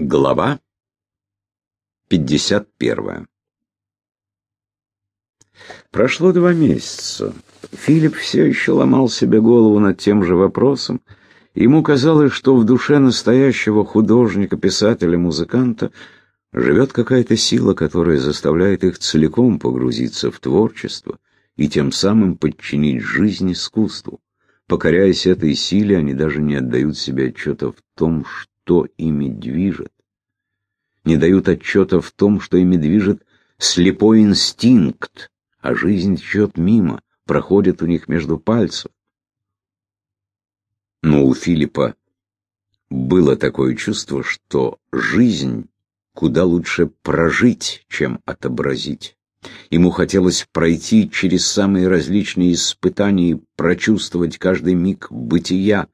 Глава 51 Прошло два месяца. Филипп все еще ломал себе голову над тем же вопросом. Ему казалось, что в душе настоящего художника, писателя, музыканта живет какая-то сила, которая заставляет их целиком погрузиться в творчество и тем самым подчинить жизнь искусству. Покоряясь этой силе, они даже не отдают себе отчета в том, что ими движет. Не дают отчета в том, что ими движет слепой инстинкт, а жизнь течет мимо, проходит у них между пальцев. Но у Филиппа было такое чувство, что жизнь куда лучше прожить, чем отобразить. Ему хотелось пройти через самые различные испытания и прочувствовать каждый миг бытия.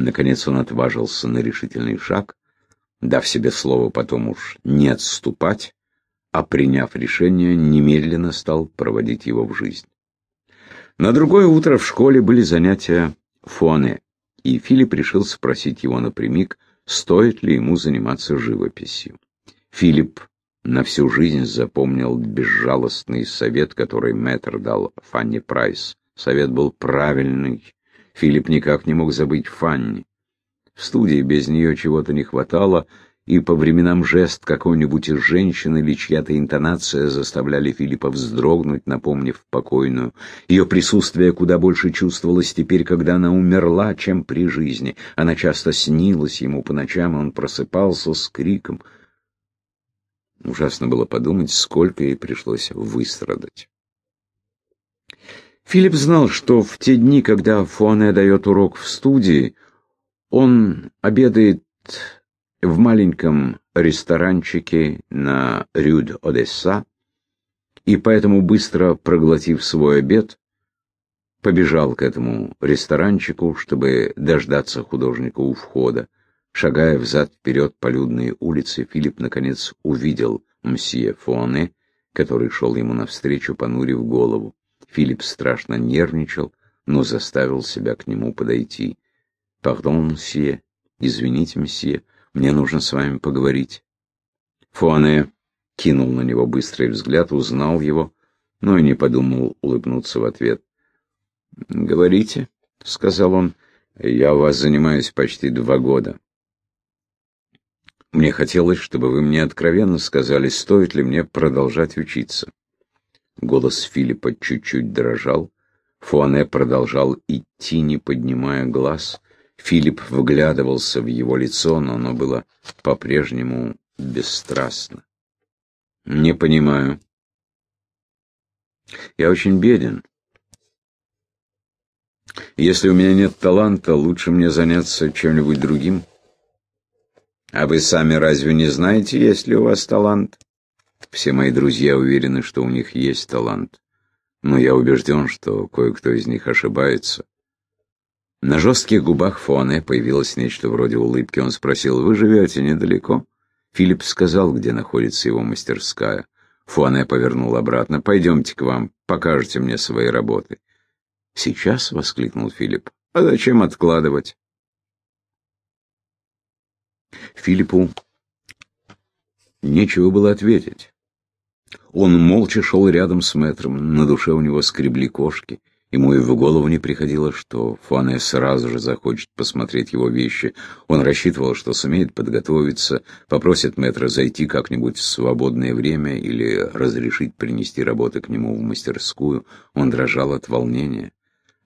Наконец он отважился на решительный шаг, дав себе слово потом уж не отступать, а приняв решение, немедленно стал проводить его в жизнь. На другое утро в школе были занятия фоне, и Филипп решил спросить его напрямик, стоит ли ему заниматься живописью. Филипп на всю жизнь запомнил безжалостный совет, который мэтр дал Фанни Прайс. Совет был правильный. Филипп никак не мог забыть Фанни. В студии без нее чего-то не хватало, и по временам жест какой-нибудь из женщин или чья-то интонация заставляли Филиппа вздрогнуть, напомнив покойную. Ее присутствие куда больше чувствовалось теперь, когда она умерла, чем при жизни. Она часто снилась ему по ночам, он просыпался с криком. Ужасно было подумать, сколько ей пришлось выстрадать. Филипп знал, что в те дни, когда Фуане дает урок в студии, он обедает в маленьком ресторанчике на Рюд-Одесса, и поэтому, быстро проглотив свой обед, побежал к этому ресторанчику, чтобы дождаться художника у входа. Шагая взад-вперед по людной улице, Филипп, наконец, увидел мсье Фоне, который шел ему навстречу, понурив голову. Филипп страшно нервничал, но заставил себя к нему подойти. «Пардон, мсье, извините, мсье, мне нужно с вами поговорить». Фуане кинул на него быстрый взгляд, узнал его, но и не подумал улыбнуться в ответ. «Говорите», — сказал он, — «я у вас занимаюсь почти два года. Мне хотелось, чтобы вы мне откровенно сказали, стоит ли мне продолжать учиться». Голос Филиппа чуть-чуть дрожал. Фуане продолжал идти, не поднимая глаз. Филипп вглядывался в его лицо, но оно было по-прежнему бесстрастно. «Не понимаю. Я очень беден. Если у меня нет таланта, лучше мне заняться чем-нибудь другим. А вы сами разве не знаете, есть ли у вас талант? Все мои друзья уверены, что у них есть талант, но я убежден, что кое-кто из них ошибается. На жестких губах Фоне появилось нечто вроде улыбки. Он спросил, «Вы живете недалеко?» Филипп сказал, где находится его мастерская. Фуане повернул обратно. «Пойдемте к вам, покажете мне свои работы». «Сейчас?» — воскликнул Филипп. «А зачем откладывать?» Филиппу нечего было ответить. Он молча шел рядом с мэтром, на душе у него скребли кошки. Ему и в голову не приходило, что Фуане сразу же захочет посмотреть его вещи. Он рассчитывал, что сумеет подготовиться, попросит мэтра зайти как-нибудь в свободное время или разрешить принести работы к нему в мастерскую. Он дрожал от волнения.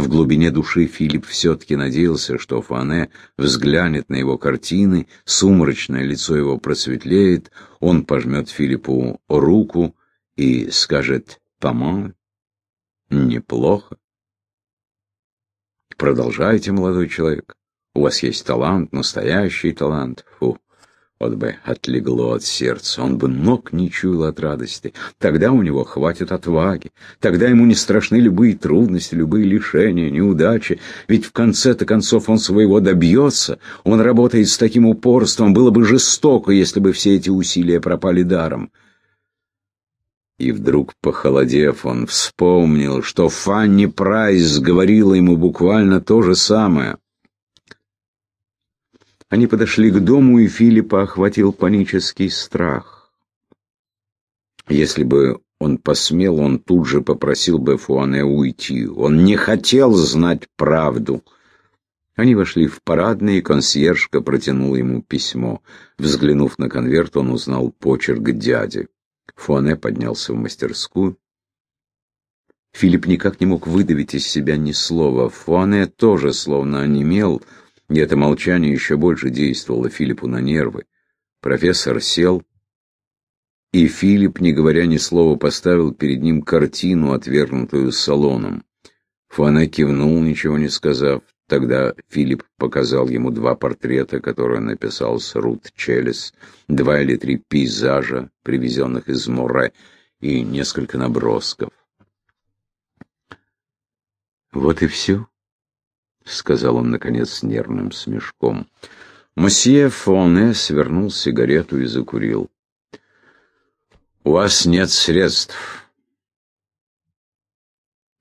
В глубине души Филипп все-таки надеялся, что Фуане взглянет на его картины, сумрачное лицо его просветлеет, он пожмет Филиппу руку и скажет «Помой». Неплохо. Продолжайте, молодой человек. У вас есть талант, настоящий талант. Фу, вот бы отлегло от сердца, он бы ног не чуял от радости. Тогда у него хватит отваги, тогда ему не страшны любые трудности, любые лишения, неудачи, ведь в конце-то концов он своего добьется, он работает с таким упорством, было бы жестоко, если бы все эти усилия пропали даром. И вдруг, похолодев, он вспомнил, что Фанни Прайс говорила ему буквально то же самое. Они подошли к дому, и Филиппа охватил панический страх. Если бы он посмел, он тут же попросил бы Фуане уйти. Он не хотел знать правду. Они вошли в парадный, и консьержка протянула ему письмо. Взглянув на конверт, он узнал почерк дяди. Фуане поднялся в мастерскую. Филипп никак не мог выдавить из себя ни слова. Фуане тоже словно онемел, и это молчание еще больше действовало Филиппу на нервы. Профессор сел, и Филипп, не говоря ни слова, поставил перед ним картину, отвергнутую салоном. Фуане кивнул, ничего не сказав. Тогда Филипп показал ему два портрета, которые написал Срут Челес, два или три пейзажа, привезенных из Море, и несколько набросков. «Вот и все», — сказал он, наконец, с нервным смешком. Мосье Фоне свернул сигарету и закурил. «У вас нет средств».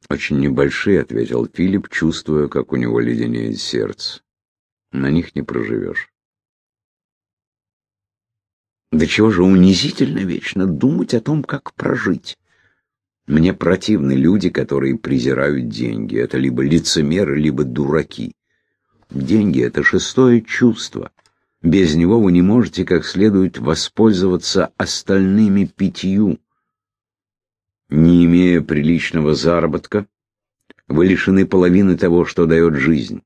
«Очень небольшие», — ответил Филипп, чувствуя, как у него леденеет сердце. «На них не проживешь». «Да чего же унизительно вечно думать о том, как прожить?» Мне противны люди, которые презирают деньги. Это либо лицемеры, либо дураки. Деньги — это шестое чувство. Без него вы не можете как следует воспользоваться остальными пятью. Не имея приличного заработка, вы лишены половины того, что дает жизнь.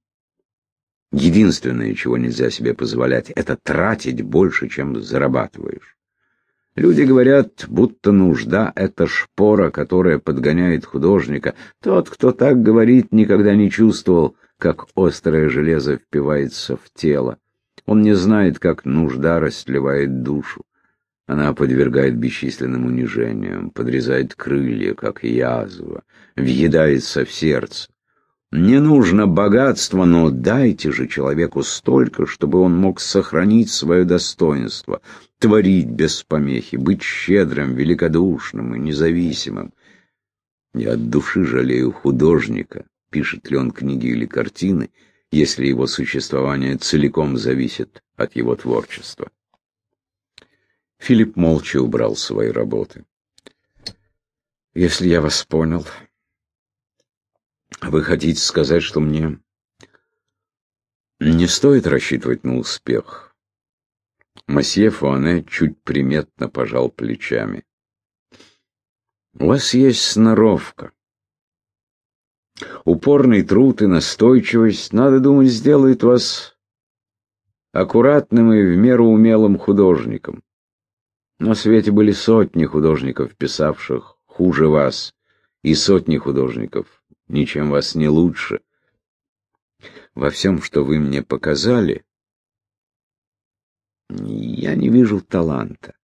Единственное, чего нельзя себе позволять, это тратить больше, чем зарабатываешь. Люди говорят, будто нужда — это шпора, которая подгоняет художника. Тот, кто так говорит, никогда не чувствовал, как острое железо впивается в тело. Он не знает, как нужда растлевает душу. Она подвергает бесчисленным унижениям, подрезает крылья, как язва, въедается в сердце. Не нужно богатство, но дайте же человеку столько, чтобы он мог сохранить свое достоинство, творить без помехи, быть щедрым, великодушным и независимым. Я от души жалею художника, пишет ли он книги или картины, если его существование целиком зависит от его творчества. Филипп молча убрал свои работы. «Если я вас понял, вы хотите сказать, что мне не стоит рассчитывать на успех? Масье Фуане чуть приметно пожал плечами. У вас есть сноровка. Упорный труд и настойчивость, надо думать, сделают вас аккуратным и в меру умелым художником. На свете были сотни художников, писавших хуже вас, и сотни художников, ничем вас не лучше. Во всем, что вы мне показали, я не вижу таланта.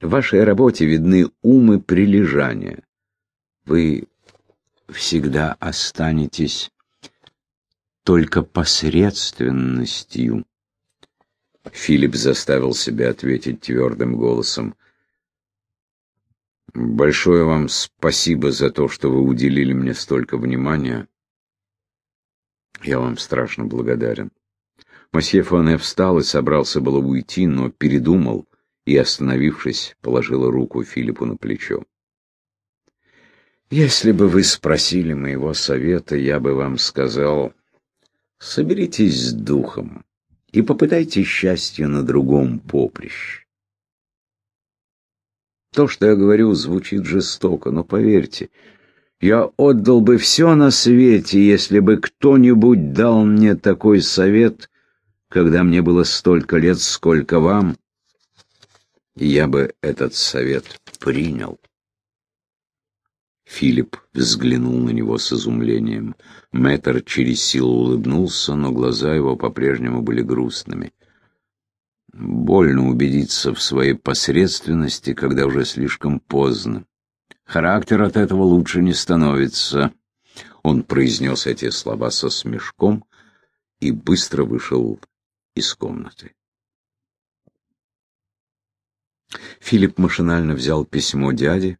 В вашей работе видны ум и прилежание. Вы всегда останетесь только посредственностью. Филипп заставил себя ответить твердым голосом. Большое вам спасибо за то, что вы уделили мне столько внимания. Я вам страшно благодарен. Мосье Фоне встал и собрался было уйти, но передумал и, остановившись, положила руку Филиппу на плечо. Если бы вы спросили моего совета, я бы вам сказал, соберитесь с духом и попытайте счастье на другом поприще. То, что я говорю, звучит жестоко, но поверьте, я отдал бы все на свете, если бы кто-нибудь дал мне такой совет, когда мне было столько лет, сколько вам, я бы этот совет принял. Филипп взглянул на него с изумлением. Мэтр через силу улыбнулся, но глаза его по-прежнему были грустными. Больно убедиться в своей посредственности, когда уже слишком поздно. Характер от этого лучше не становится. Он произнес эти слова со смешком и быстро вышел из комнаты. Филипп машинально взял письмо дяди.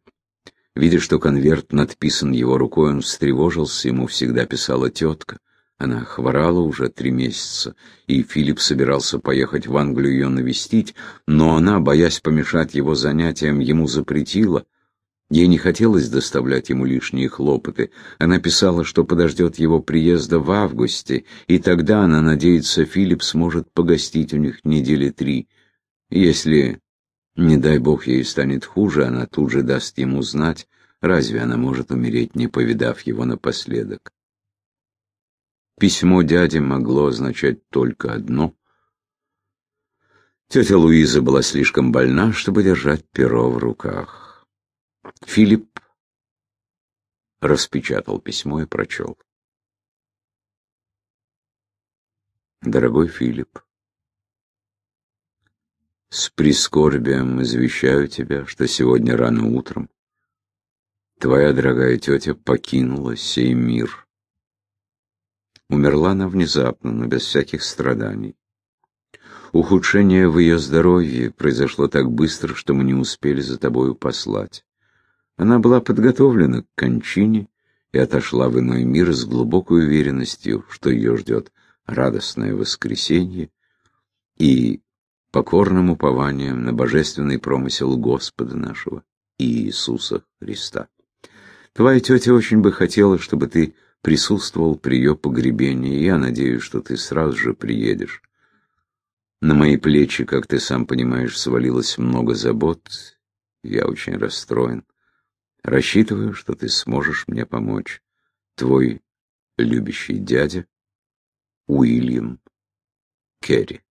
Видя, что конверт надписан его рукой, он встревожился, ему всегда писала тетка. Она хворала уже три месяца, и Филипп собирался поехать в Англию ее навестить, но она, боясь помешать его занятиям, ему запретила. Ей не хотелось доставлять ему лишние хлопоты. Она писала, что подождет его приезда в августе, и тогда, она надеется, Филипп сможет погостить у них недели три. Если, не дай бог, ей станет хуже, она тут же даст ему знать, разве она может умереть, не повидав его напоследок. Письмо дяди могло означать только одно. Тетя Луиза была слишком больна, чтобы держать перо в руках. Филипп распечатал письмо и прочел. Дорогой Филипп, с прискорбием извещаю тебя, что сегодня рано утром твоя дорогая тетя покинула сей мир. Умерла она внезапно, но без всяких страданий. Ухудшение в ее здоровье произошло так быстро, что мы не успели за тобою послать. Она была подготовлена к кончине и отошла в иной мир с глубокой уверенностью, что ее ждет радостное воскресенье и покорным упованием на божественный промысел Господа нашего Иисуса Христа. Твоя тетя очень бы хотела, чтобы ты присутствовал при ее погребении, я надеюсь, что ты сразу же приедешь. На мои плечи, как ты сам понимаешь, свалилось много забот, я очень расстроен. Рассчитываю, что ты сможешь мне помочь. Твой любящий дядя Уильям Керри.